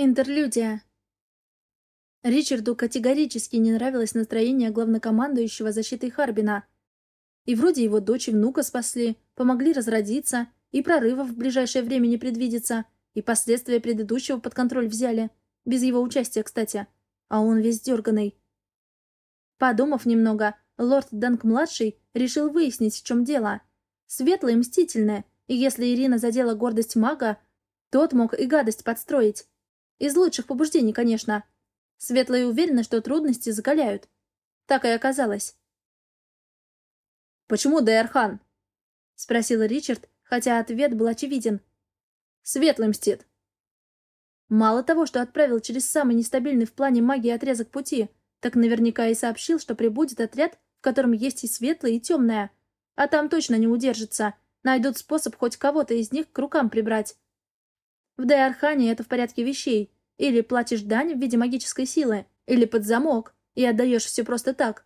Интерлюдия. Ричарду категорически не нравилось настроение главнокомандующего защитой Харбина. И вроде его дочь и внука спасли, помогли разродиться, и прорывов в ближайшее время не предвидится, и последствия предыдущего под контроль взяли. Без его участия, кстати. А он весь дерганый. Подумав немного, лорд Данк-младший решил выяснить, в чем дело. Светлое и мстительное, и если Ирина задела гордость мага, тот мог и гадость подстроить. Из лучших побуждений, конечно. Светлая уверена, что трудности закаляют. Так и оказалось. «Почему Дайархан?» — спросил Ричард, хотя ответ был очевиден. «Светлый мстит». Мало того, что отправил через самый нестабильный в плане магии отрезок пути, так наверняка и сообщил, что прибудет отряд, в котором есть и светлое, и темное. А там точно не удержится. Найдут способ хоть кого-то из них к рукам прибрать. В Дайархане это в порядке вещей. Или платишь дань в виде магической силы, или под замок, и отдаешь все просто так.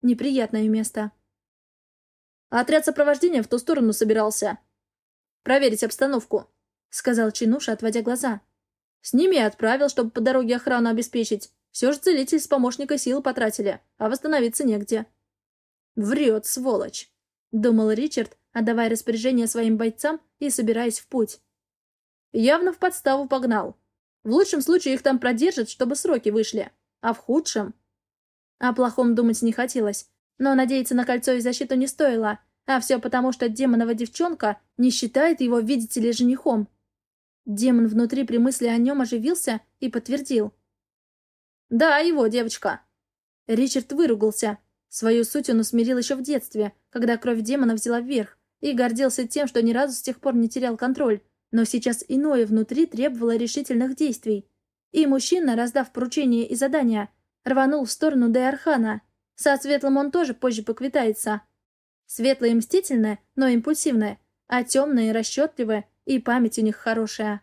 Неприятное место. Отряд сопровождения в ту сторону собирался. Проверить обстановку, сказал Чинуша, отводя глаза. С ними я отправил, чтобы по дороге охрану обеспечить. Все же целитель с помощника силы потратили, а восстановиться негде. Врет, сволочь, думал Ричард, отдавая распоряжение своим бойцам и собираясь в путь. Явно в подставу погнал. В лучшем случае их там продержат, чтобы сроки вышли. А в худшем... О плохом думать не хотелось. Но надеяться на кольцо и защиту не стоило. А все потому, что демонова девчонка не считает его, видите ли, женихом. Демон внутри при мысли о нем оживился и подтвердил. «Да, его девочка». Ричард выругался. Свою суть он усмирил еще в детстве, когда кровь демона взяла вверх, и гордился тем, что ни разу с тех пор не терял контроль. Но сейчас иное внутри требовало решительных действий. И мужчина, раздав поручение и задания, рванул в сторону Дейархана. Со Светлым он тоже позже поквитается. Светлое и мстительное, но импульсивное, а темное и расчетливое, и память у них хорошая.